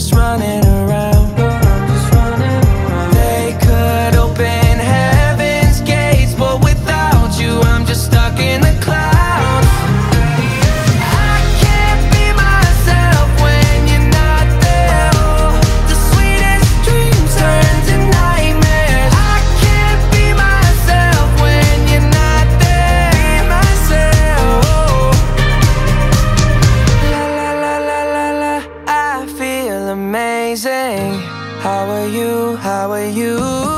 just running amazing. How are you? How are you?